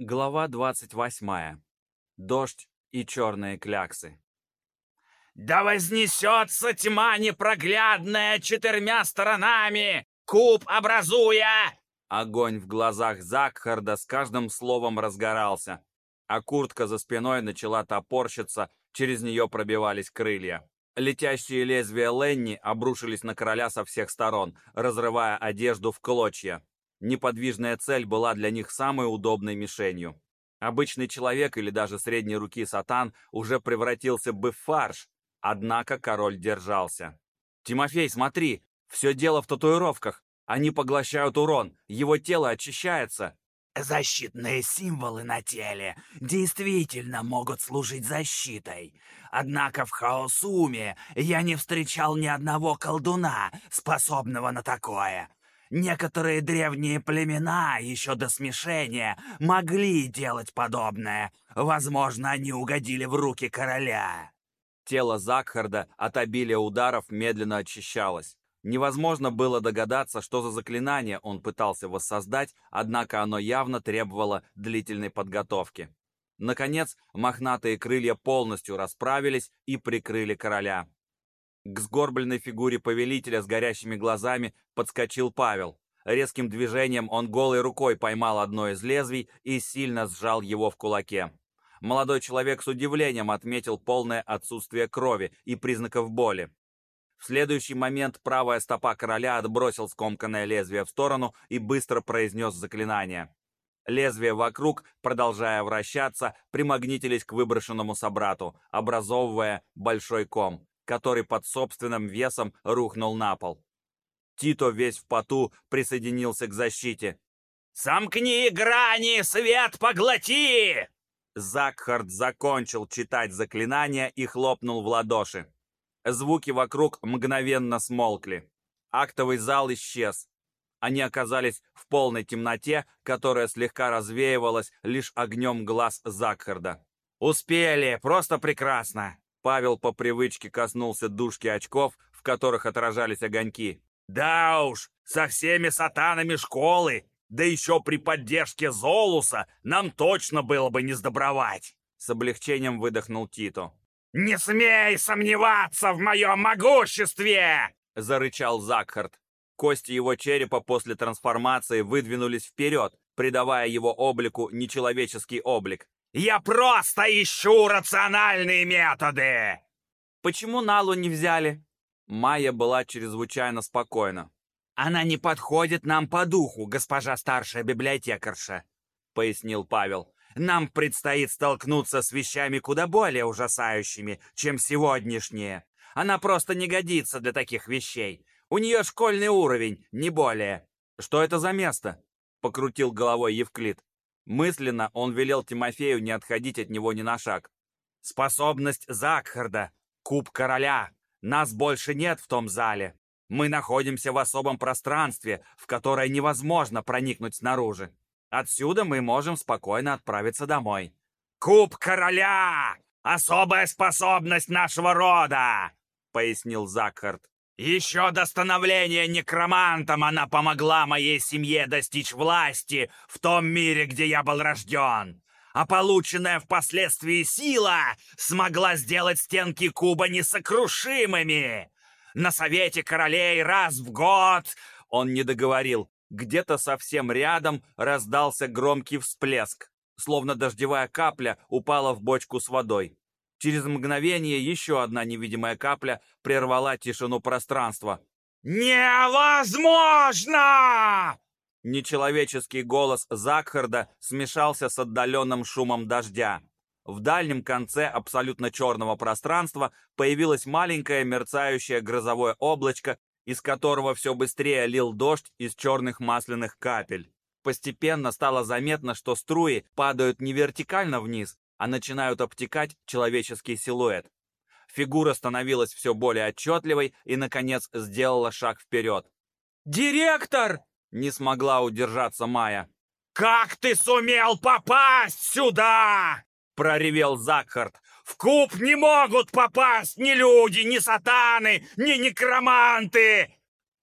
Глава 28. Дождь и черные кляксы. «Да вознесется тьма непроглядная четырьмя сторонами, куб образуя!» Огонь в глазах Закхарда с каждым словом разгорался, а куртка за спиной начала топорщиться, через нее пробивались крылья. Летящие лезвия Ленни обрушились на короля со всех сторон, разрывая одежду в клочья. Неподвижная цель была для них самой удобной мишенью. Обычный человек или даже средней руки сатан уже превратился бы в фарш, однако король держался. «Тимофей, смотри, все дело в татуировках. Они поглощают урон, его тело очищается». Защитные символы на теле действительно могут служить защитой. Однако в Хаосуме я не встречал ни одного колдуна, способного на такое. Некоторые древние племена еще до смешения могли делать подобное. Возможно, они угодили в руки короля. Тело Закхарда от обилия ударов медленно очищалось. Невозможно было догадаться, что за заклинание он пытался воссоздать, однако оно явно требовало длительной подготовки. Наконец, мохнатые крылья полностью расправились и прикрыли короля. К сгорбленной фигуре повелителя с горящими глазами подскочил Павел. Резким движением он голой рукой поймал одно из лезвий и сильно сжал его в кулаке. Молодой человек с удивлением отметил полное отсутствие крови и признаков боли. В следующий момент правая стопа короля отбросил скомканное лезвие в сторону и быстро произнес заклинание. Лезвия вокруг, продолжая вращаться, примагнитились к выброшенному собрату, образовывая большой ком который под собственным весом рухнул на пол. Тито весь в поту присоединился к защите. «Сомкни грани, свет поглоти!» Закхард закончил читать заклинание и хлопнул в ладоши. Звуки вокруг мгновенно смолкли. Актовый зал исчез. Они оказались в полной темноте, которая слегка развеивалась лишь огнем глаз Закхарда. «Успели! Просто прекрасно!» Павел по привычке коснулся дужки очков, в которых отражались огоньки. «Да уж, со всеми сатанами школы, да еще при поддержке Золуса, нам точно было бы не сдобровать!» С облегчением выдохнул Тито. «Не смей сомневаться в моем могуществе!» Зарычал Закхард. Кости его черепа после трансформации выдвинулись вперед, придавая его облику нечеловеческий облик. Я просто ищу рациональные методы!» «Почему Налу не взяли?» Майя была чрезвычайно спокойна. «Она не подходит нам по духу, госпожа старшая библиотекарша», — пояснил Павел. «Нам предстоит столкнуться с вещами куда более ужасающими, чем сегодняшние. Она просто не годится для таких вещей. У нее школьный уровень, не более». «Что это за место?» — покрутил головой Евклид. Мысленно он велел Тимофею не отходить от него ни на шаг. «Способность Закхарда! Куб короля! Нас больше нет в том зале! Мы находимся в особом пространстве, в которое невозможно проникнуть снаружи. Отсюда мы можем спокойно отправиться домой». «Куб короля! Особая способность нашего рода!» — пояснил Закхард. Еще до становления некромантом она помогла моей семье достичь власти в том мире, где я был рожден. А полученная впоследствии сила смогла сделать стенки куба несокрушимыми. На совете королей раз в год он не договорил. Где-то совсем рядом раздался громкий всплеск, словно дождевая капля упала в бочку с водой. Через мгновение еще одна невидимая капля прервала тишину пространства. «Невозможно!» Нечеловеческий голос Закхарда смешался с отдаленным шумом дождя. В дальнем конце абсолютно черного пространства появилось маленькое мерцающее грозовое облачко, из которого все быстрее лил дождь из черных масляных капель. Постепенно стало заметно, что струи падают не вертикально вниз, а начинают обтекать человеческий силуэт. Фигура становилась все более отчетливой и, наконец, сделала шаг вперед. «Директор!» — не смогла удержаться Майя. «Как ты сумел попасть сюда?» — проревел Закхард. «В куб не могут попасть ни люди, ни сатаны, ни некроманты!»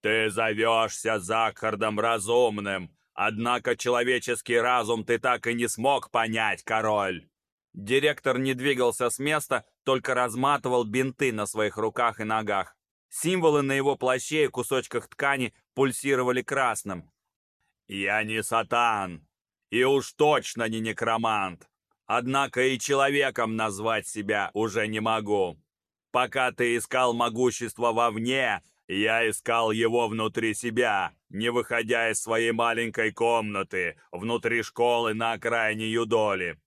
«Ты зовешься Закхардом Разумным, Однако человеческий разум ты так и не смог понять, король!» Директор не двигался с места, только разматывал бинты на своих руках и ногах. Символы на его плаще и кусочках ткани пульсировали красным. «Я не сатан, и уж точно не некромант. Однако и человеком назвать себя уже не могу. Пока ты искал могущество вовне, я искал его внутри себя, не выходя из своей маленькой комнаты, внутри школы на окраине Юдоли.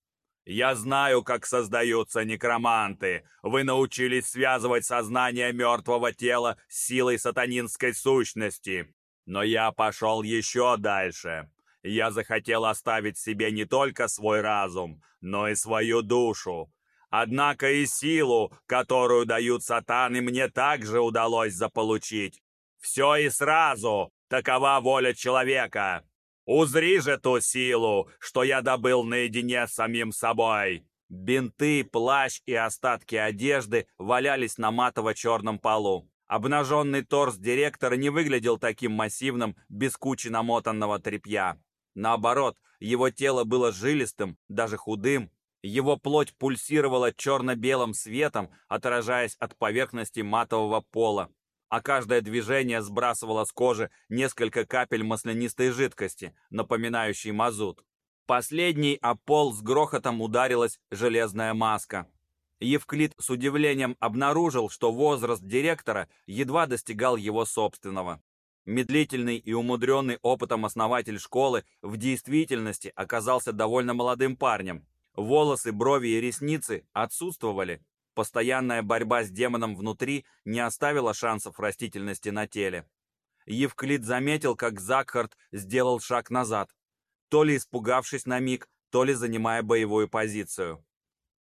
Я знаю, как создаются некроманты. Вы научились связывать сознание мертвого тела с силой сатанинской сущности. Но я пошел еще дальше. Я захотел оставить себе не только свой разум, но и свою душу. Однако и силу, которую дают сатаны, мне также удалось заполучить. Все и сразу, такова воля человека. Узри же ту силу, что я добыл наедине с самим собой. Бинты, плащ и остатки одежды валялись на матово-черном полу. Обнаженный торс директора не выглядел таким массивным, без кучи намотанного тряпья. Наоборот, его тело было жилистым, даже худым. Его плоть пульсировала черно-белым светом, отражаясь от поверхности матового пола. А каждое движение сбрасывало с кожи несколько капель маслянистой жидкости, напоминающей мазут. Последний о пол с грохотом ударилась железная маска. Евклид с удивлением обнаружил, что возраст директора едва достигал его собственного. Медлительный и умудренный опытом основатель школы в действительности оказался довольно молодым парнем. Волосы, брови и ресницы отсутствовали. Постоянная борьба с демоном внутри не оставила шансов растительности на теле. Евклид заметил, как Закхард сделал шаг назад, то ли испугавшись на миг, то ли занимая боевую позицию.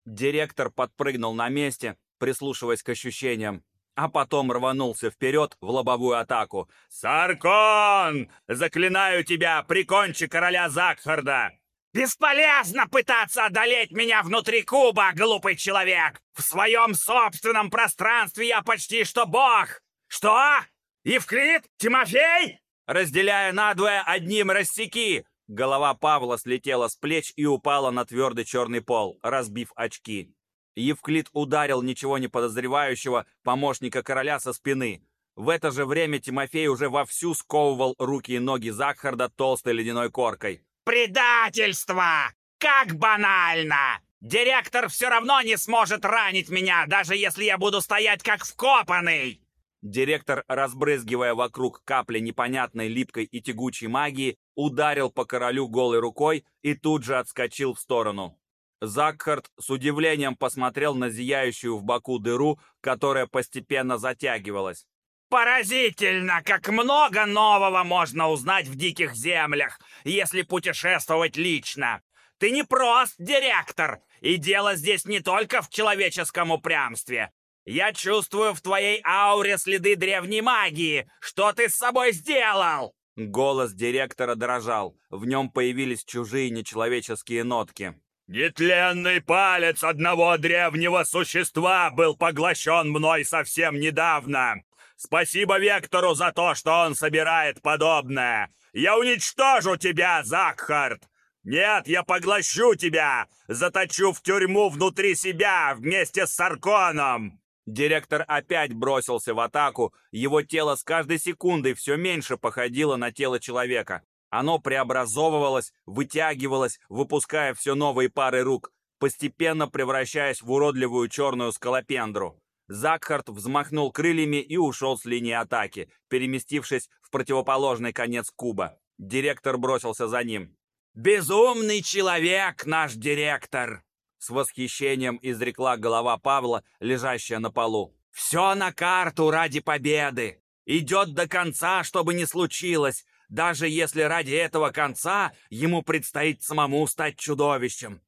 Директор подпрыгнул на месте, прислушиваясь к ощущениям, а потом рванулся вперед в лобовую атаку. «Саркон! Заклинаю тебя, прикончи короля Закхарда!» «Бесполезно пытаться одолеть меня внутри куба, глупый человек! В своем собственном пространстве я почти что бог! Что? Евклид? Тимофей?» «Разделяя надвое одним рассеки!» Голова Павла слетела с плеч и упала на твердый черный пол, разбив очки. Евклид ударил ничего не подозревающего помощника короля со спины. В это же время Тимофей уже вовсю сковывал руки и ноги Закхарда толстой ледяной коркой. «Предательство! Как банально! Директор все равно не сможет ранить меня, даже если я буду стоять как вкопанный!» Директор, разбрызгивая вокруг капли непонятной липкой и тягучей магии, ударил по королю голой рукой и тут же отскочил в сторону. Закхард с удивлением посмотрел на зияющую в боку дыру, которая постепенно затягивалась. «Поразительно, как много нового можно узнать в диких землях, если путешествовать лично! Ты не прост директор, и дело здесь не только в человеческом упрямстве. Я чувствую в твоей ауре следы древней магии. Что ты с собой сделал?» Голос директора дрожал, в нем появились чужие нечеловеческие нотки. Нетленный палец одного древнего существа был поглощен мной совсем недавно. Спасибо Вектору за то, что он собирает подобное. Я уничтожу тебя, Закхард. Нет, я поглощу тебя, заточу в тюрьму внутри себя вместе с Сарконом. Директор опять бросился в атаку, его тело с каждой секундой все меньше походило на тело человека. Оно преобразовывалось, вытягивалось, выпуская все новые пары рук, постепенно превращаясь в уродливую черную скалопендру. Закхарт взмахнул крыльями и ушел с линии атаки, переместившись в противоположный конец куба. Директор бросился за ним. «Безумный человек, наш директор!» С восхищением изрекла голова Павла, лежащая на полу. «Все на карту ради победы! Идет до конца, чтобы не случилось, даже если ради этого конца ему предстоит самому стать чудовищем.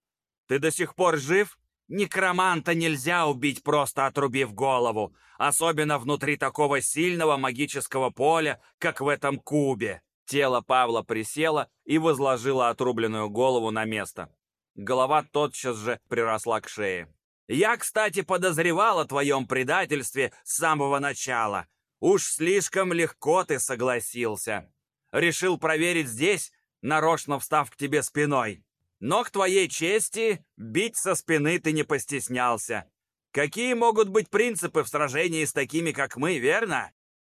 Ты до сих пор жив? Некроманта нельзя убить, просто отрубив голову, особенно внутри такого сильного магического поля, как в этом кубе. Тело Павла присело и возложило отрубленную голову на место. Голова тотчас же приросла к шее. «Я, кстати, подозревал о твоем предательстве с самого начала. Уж слишком легко ты согласился. Решил проверить здесь? нарочно встав к тебе спиной. Но к твоей чести бить со спины ты не постеснялся. Какие могут быть принципы в сражении с такими, как мы, верно?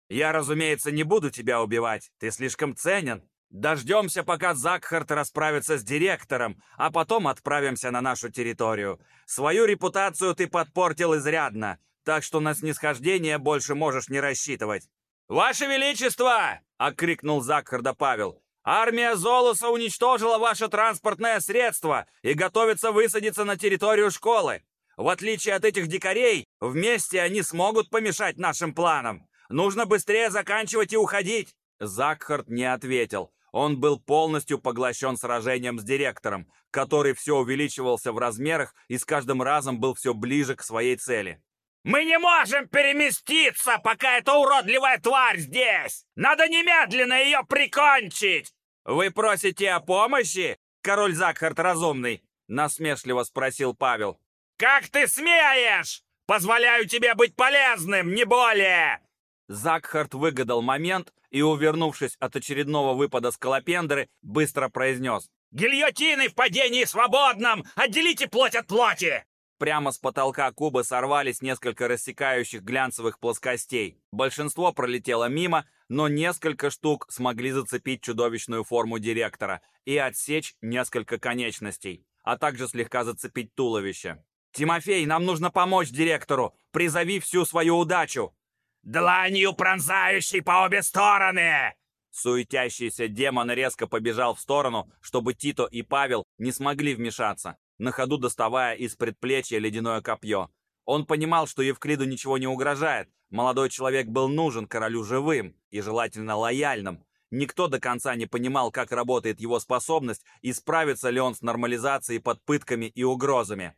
Я, разумеется, не буду тебя убивать, ты слишком ценен. Дождемся, пока Закхарт расправится с директором, а потом отправимся на нашу территорию. Свою репутацию ты подпортил изрядно, так что на снисхождение больше можешь не рассчитывать. «Ваше Величество!» — окрикнул Закхарда Павел. «Армия Золоса уничтожила ваше транспортное средство и готовится высадиться на территорию школы. В отличие от этих дикарей, вместе они смогут помешать нашим планам. Нужно быстрее заканчивать и уходить!» Закхард не ответил. Он был полностью поглощен сражением с директором, который все увеличивался в размерах и с каждым разом был все ближе к своей цели. «Мы не можем переместиться, пока эта уродливая тварь здесь! Надо немедленно ее прикончить!» «Вы просите о помощи, король Закхарт Разумный?» насмешливо спросил Павел. «Как ты смеешь? Позволяю тебе быть полезным, не более!» Закхарт выгадал момент и, увернувшись от очередного выпада скалопендры, быстро произнес. «Гильотины в падении свободном! Отделите плоть от плоти!» Прямо с потолка куба сорвались несколько рассекающих глянцевых плоскостей. Большинство пролетело мимо, но несколько штук смогли зацепить чудовищную форму директора и отсечь несколько конечностей, а также слегка зацепить туловище. «Тимофей, нам нужно помочь директору! Призови всю свою удачу!» дланью пронзающей по обе стороны!» Суетящийся демон резко побежал в сторону, чтобы Тито и Павел не смогли вмешаться, на ходу доставая из предплечья ледяное копье. Он понимал, что Евклиду ничего не угрожает. Молодой человек был нужен королю живым и желательно лояльным. Никто до конца не понимал, как работает его способность и справится ли он с нормализацией под пытками и угрозами.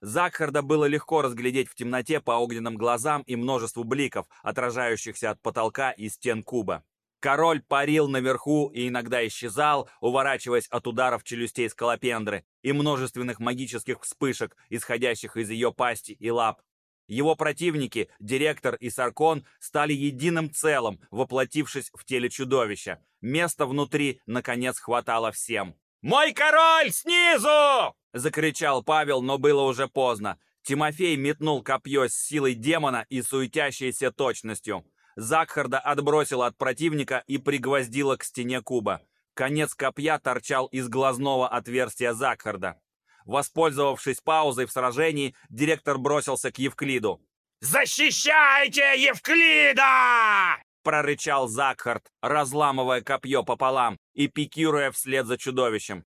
Закхарда было легко разглядеть в темноте по огненным глазам и множеству бликов, отражающихся от потолка и стен куба. Король парил наверху и иногда исчезал, уворачиваясь от ударов челюстей скалопендры и множественных магических вспышек, исходящих из ее пасти и лап. Его противники, директор и Саркон, стали единым целым, воплотившись в теле чудовища. Места внутри, наконец, хватало всем. «Мой король снизу!» — закричал Павел, но было уже поздно. Тимофей метнул копье с силой демона и суетящейся точностью. Закхарда отбросила от противника и пригвоздила к стене куба. Конец копья торчал из глазного отверстия Закхарда. Воспользовавшись паузой в сражении, директор бросился к Евклиду. «Защищайте Евклида!» прорычал Закхард, разламывая копье пополам и пикируя вслед за чудовищем.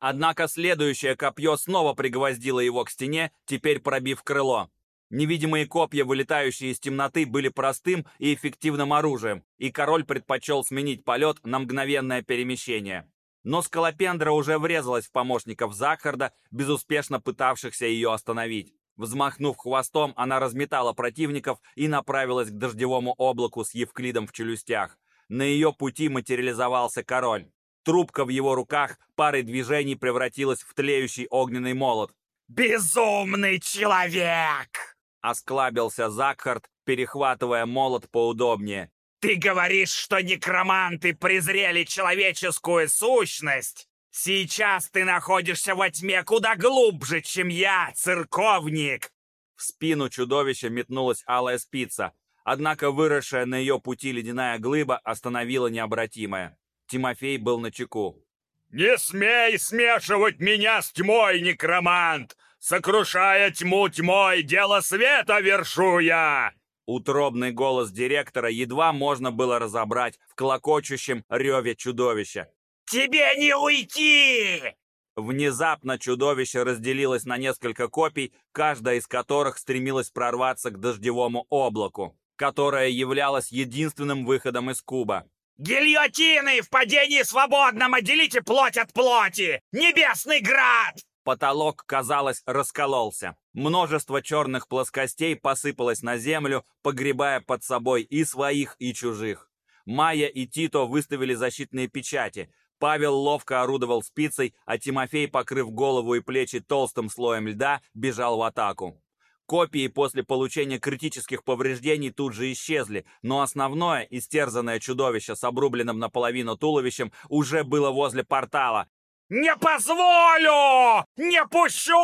Однако следующее копье снова пригвоздило его к стене, теперь пробив крыло. Невидимые копья, вылетающие из темноты, были простым и эффективным оружием, и король предпочел сменить полет на мгновенное перемещение. Но скалопендра уже врезалась в помощников Закхарда, безуспешно пытавшихся ее остановить. Взмахнув хвостом, она разметала противников и направилась к дождевому облаку с Евклидом в челюстях. На ее пути материализовался король. Трубка в его руках парой движений превратилась в тлеющий огненный молот. «Безумный человек!» — осклабился Закхард, перехватывая молот поудобнее. «Ты говоришь, что некроманты презрели человеческую сущность? Сейчас ты находишься во тьме куда глубже, чем я, церковник!» В спину чудовища метнулась алая спица, однако выросшая на ее пути ледяная глыба остановила необратимое. Тимофей был на чеку. «Не смей смешивать меня с тьмой, некромант! Сокрушая тьму тьмой, дело света вершу я!» Утробный голос директора едва можно было разобрать в клокочущем реве чудовища. «Тебе не уйти!» Внезапно чудовище разделилось на несколько копий, каждая из которых стремилась прорваться к дождевому облаку, которое являлось единственным выходом из куба. «Гильотины в падении свободном отделите плоть от плоти! Небесный град!» Потолок, казалось, раскололся. Множество черных плоскостей посыпалось на землю, погребая под собой и своих, и чужих. Майя и Тито выставили защитные печати, Павел ловко орудовал спицей, а Тимофей, покрыв голову и плечи толстым слоем льда, бежал в атаку. Копии после получения критических повреждений тут же исчезли, но основное, истерзанное чудовище с обрубленным наполовину туловищем, уже было возле портала. «Не позволю! Не пущу!»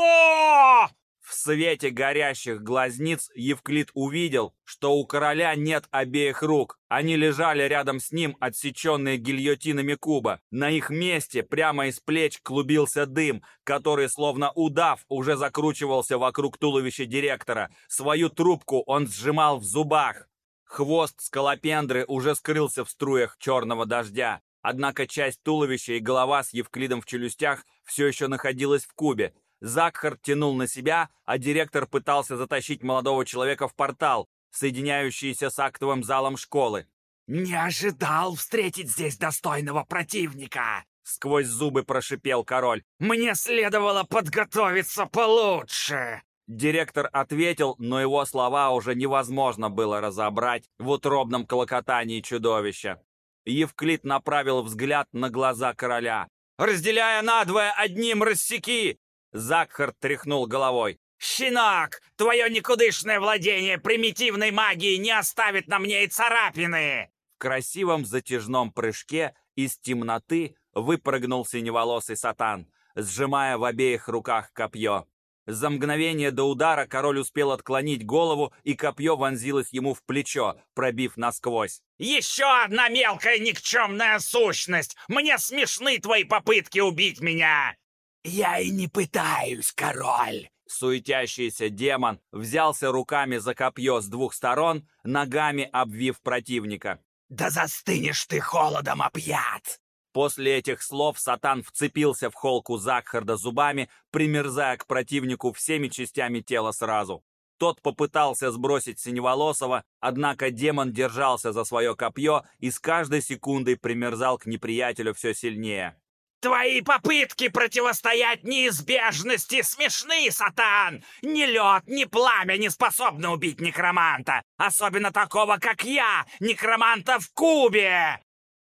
В свете горящих глазниц Евклид увидел, что у короля нет обеих рук. Они лежали рядом с ним, отсеченные гильотинами куба. На их месте прямо из плеч клубился дым, который, словно удав, уже закручивался вокруг туловища директора. Свою трубку он сжимал в зубах. Хвост скалопендры уже скрылся в струях черного дождя. Однако часть туловища и голова с Евклидом в челюстях все еще находилась в кубе. Закхард тянул на себя, а директор пытался затащить молодого человека в портал, соединяющийся с актовым залом школы. «Не ожидал встретить здесь достойного противника!» Сквозь зубы прошипел король. «Мне следовало подготовиться получше!» Директор ответил, но его слова уже невозможно было разобрать в утробном клокотании чудовища. Евклид направил взгляд на глаза короля. «Разделяя надвое одним рассеки!» Закхард тряхнул головой. «Щенок, твое никудышное владение примитивной магией не оставит на мне и царапины!» В красивом затяжном прыжке из темноты выпрыгнул синеволосый сатан, сжимая в обеих руках копье. За мгновение до удара король успел отклонить голову, и копье вонзилось ему в плечо, пробив насквозь. «Еще одна мелкая никчемная сущность! Мне смешны твои попытки убить меня!» «Я и не пытаюсь, король!» Суетящийся демон взялся руками за копье с двух сторон, ногами обвив противника. «Да застынешь ты холодом опьят!» После этих слов Сатан вцепился в холку Закхарда зубами, примерзая к противнику всеми частями тела сразу. Тот попытался сбросить Синеволосого, однако демон держался за свое копье и с каждой секундой примерзал к неприятелю все сильнее. Твои попытки противостоять неизбежности смешны, Сатан! Ни лед, ни пламя не способны убить некроманта, особенно такого, как я, некроманта в кубе!»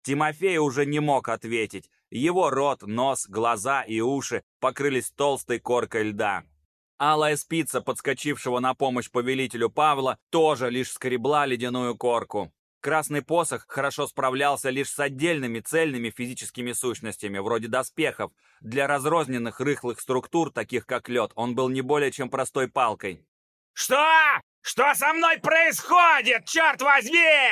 Тимофей уже не мог ответить. Его рот, нос, глаза и уши покрылись толстой коркой льда. Алая спица, подскочившего на помощь повелителю Павла, тоже лишь скребла ледяную корку. Красный посох хорошо справлялся лишь с отдельными цельными физическими сущностями, вроде доспехов. Для разрозненных рыхлых структур, таких как лед, он был не более чем простой палкой. «Что? Что со мной происходит, черт возьми?»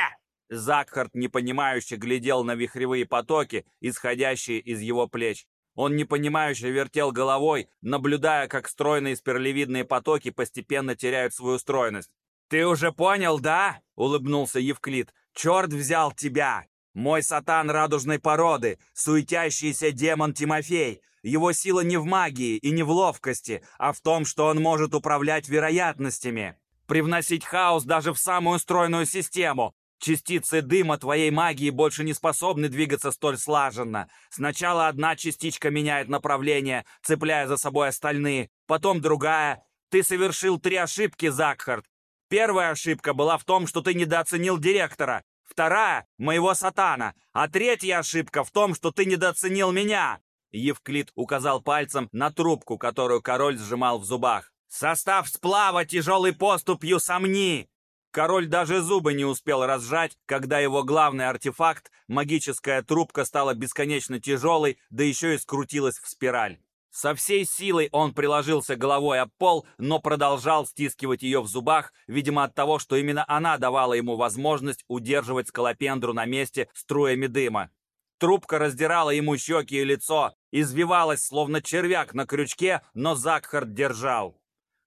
Закхард непонимающе глядел на вихревые потоки, исходящие из его плеч. Он непонимающе вертел головой, наблюдая, как стройные спиралевидные потоки постепенно теряют свою стройность. «Ты уже понял, да?» — улыбнулся Евклид. Черт взял тебя! Мой сатан радужной породы, суетящийся демон Тимофей. Его сила не в магии и не в ловкости, а в том, что он может управлять вероятностями. Привносить хаос даже в самую стройную систему. Частицы дыма твоей магии больше не способны двигаться столь слаженно. Сначала одна частичка меняет направление, цепляя за собой остальные, потом другая. Ты совершил три ошибки, Закхард. Первая ошибка была в том, что ты недооценил директора. Вторая — моего сатана. А третья ошибка в том, что ты недооценил меня. Евклид указал пальцем на трубку, которую король сжимал в зубах. «Состав сплава тяжелый поступью сомни!» Король даже зубы не успел разжать, когда его главный артефакт, магическая трубка, стала бесконечно тяжелой, да еще и скрутилась в спираль. Со всей силой он приложился головой об пол, но продолжал стискивать ее в зубах, видимо от того, что именно она давала ему возможность удерживать скалопендру на месте струями дыма. Трубка раздирала ему щеки и лицо, извивалась, словно червяк на крючке, но Закхард держал.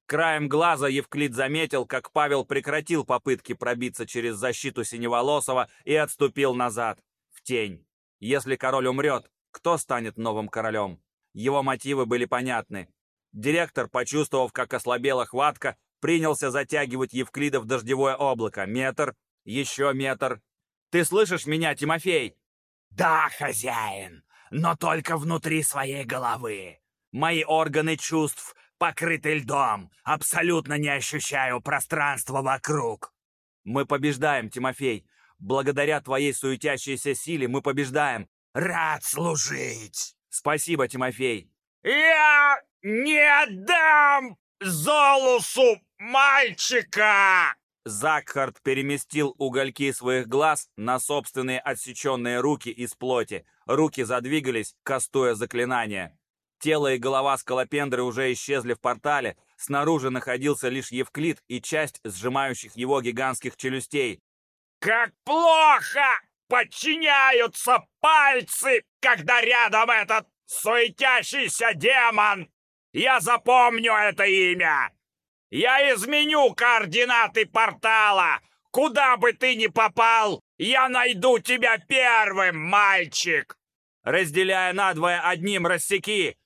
Краем глаза Евклид заметил, как Павел прекратил попытки пробиться через защиту Синеволосого и отступил назад, в тень. Если король умрет, кто станет новым королем? Его мотивы были понятны. Директор, почувствовав, как ослабела хватка, принялся затягивать Евклида в дождевое облако. Метр, еще метр. «Ты слышишь меня, Тимофей?» «Да, хозяин, но только внутри своей головы. Мои органы чувств покрыты льдом. Абсолютно не ощущаю пространства вокруг». «Мы побеждаем, Тимофей. Благодаря твоей суетящейся силе мы побеждаем». «Рад служить!» Спасибо, Тимофей. «Я не отдам Золусу мальчика!» Закхард переместил угольки своих глаз на собственные отсеченные руки из плоти. Руки задвигались, кастуя заклинание. Тело и голова скалопендры уже исчезли в портале. Снаружи находился лишь Евклид и часть сжимающих его гигантских челюстей. «Как плохо подчиняются пальцы, когда рядом этот суетящийся демон! Я запомню это имя! Я изменю координаты портала! Куда бы ты ни попал, я найду тебя первым, мальчик!» «Разделяя надвое одним рассеки!»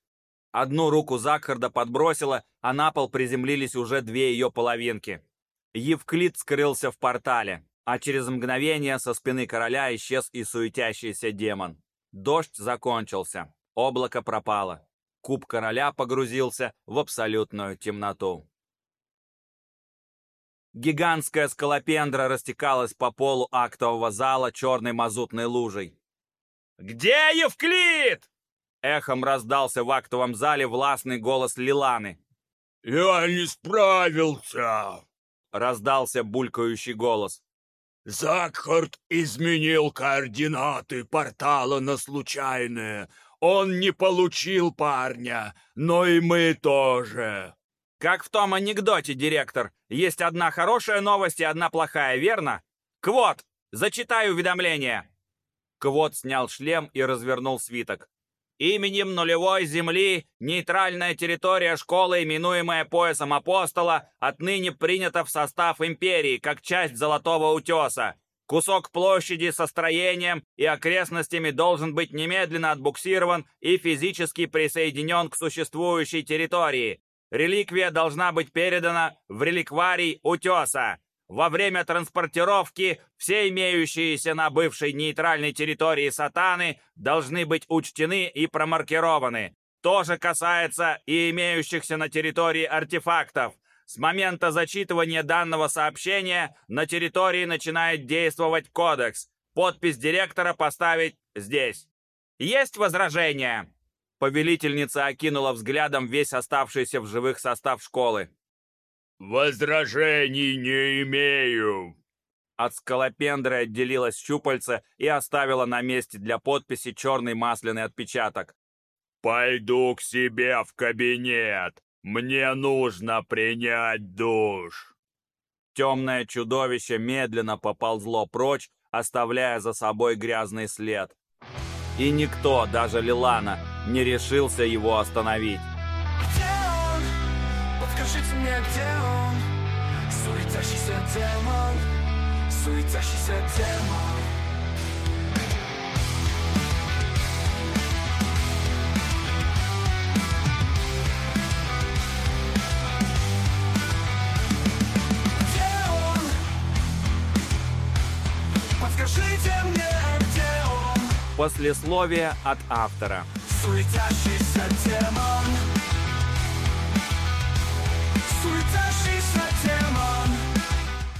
Одну руку Закхарда подбросила, а на пол приземлились уже две ее половинки. Евклид скрылся в портале, а через мгновение со спины короля исчез и суетящийся демон. Дождь закончился, облако пропало. Куб короля погрузился в абсолютную темноту. Гигантская скалопендра растекалась по полу актового зала черной мазутной лужей. «Где Евклид?» Эхом раздался в актовом зале властный голос Лиланы. «Я не справился!» Раздался булькающий голос. «Закхард изменил координаты портала на случайные. Он не получил парня, но и мы тоже!» «Как в том анекдоте, директор. Есть одна хорошая новость и одна плохая, верно? Квот, зачитай уведомление!» Квот снял шлем и развернул свиток. Именем нулевой земли нейтральная территория школы, именуемая поясом апостола, отныне принята в состав империи, как часть Золотого Утеса. Кусок площади со строением и окрестностями должен быть немедленно отбуксирован и физически присоединен к существующей территории. Реликвия должна быть передана в реликварий Утеса. Во время транспортировки все имеющиеся на бывшей нейтральной территории сатаны должны быть учтены и промаркированы. То же касается и имеющихся на территории артефактов. С момента зачитывания данного сообщения на территории начинает действовать кодекс. Подпись директора поставить здесь. Есть возражения? Повелительница окинула взглядом весь оставшийся в живых состав школы. «Возражений не имею!» От скалопендры отделилась щупальца и оставила на месте для подписи черный масляный отпечаток. «Пойду к себе в кабинет. Мне нужно принять душ». Темное чудовище медленно поползло прочь, оставляя за собой грязный след. И никто, даже Лилана, не решился его остановить. Скажите мне, где он? Суетящийся демон Суетящийся демон Где он? Подскажите мне, где он? Послесловие от автора. Суетящийся демон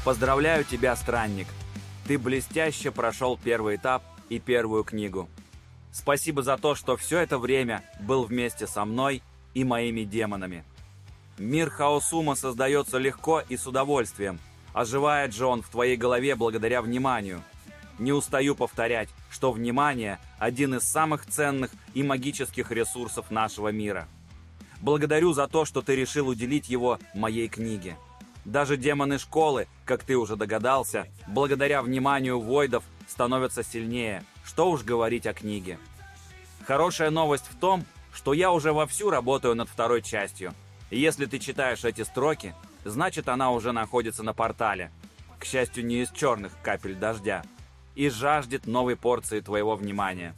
Поздравляю тебя, странник. Ты блестяще прошел первый этап и первую книгу. Спасибо за то, что все это время был вместе со мной и моими демонами. Мир Хаосума создается легко и с удовольствием. Оживает же он в твоей голове благодаря вниманию. Не устаю повторять, что внимание – один из самых ценных и магических ресурсов нашего мира. Благодарю за то, что ты решил уделить его моей книге. Даже демоны школы, как ты уже догадался, благодаря вниманию войдов становятся сильнее. Что уж говорить о книге. Хорошая новость в том, что я уже вовсю работаю над второй частью. Если ты читаешь эти строки, значит она уже находится на портале. К счастью, не из черных капель дождя. И жаждет новой порции твоего внимания.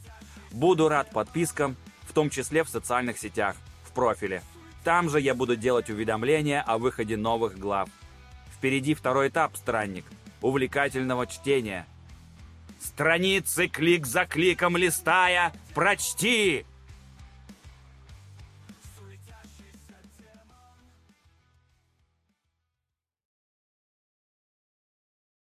Буду рад подпискам, в том числе в социальных сетях, в профиле. Там же я буду делать уведомления о выходе новых глав. Впереди второй этап, странник, увлекательного чтения. Страницы клик за кликом листая, прочти!